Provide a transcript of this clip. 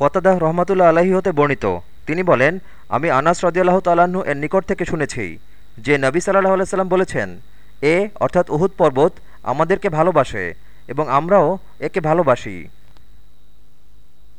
কতাদাহ রহমাতুল্লা আলাহি হতে বর্ণিত। তিনি বলেন, আমি আনাস রদিয়াল্লাহ তালাহু এর নিকট থেকে শুনেছি, যে নবী সাল্লাহ আলাইসাল্লাম বলেছেন, এ অর্থাৎ উহুদ পর্বত আমাদেরকে ভালোবাসে এবং আমরাও একে ভালোবাসি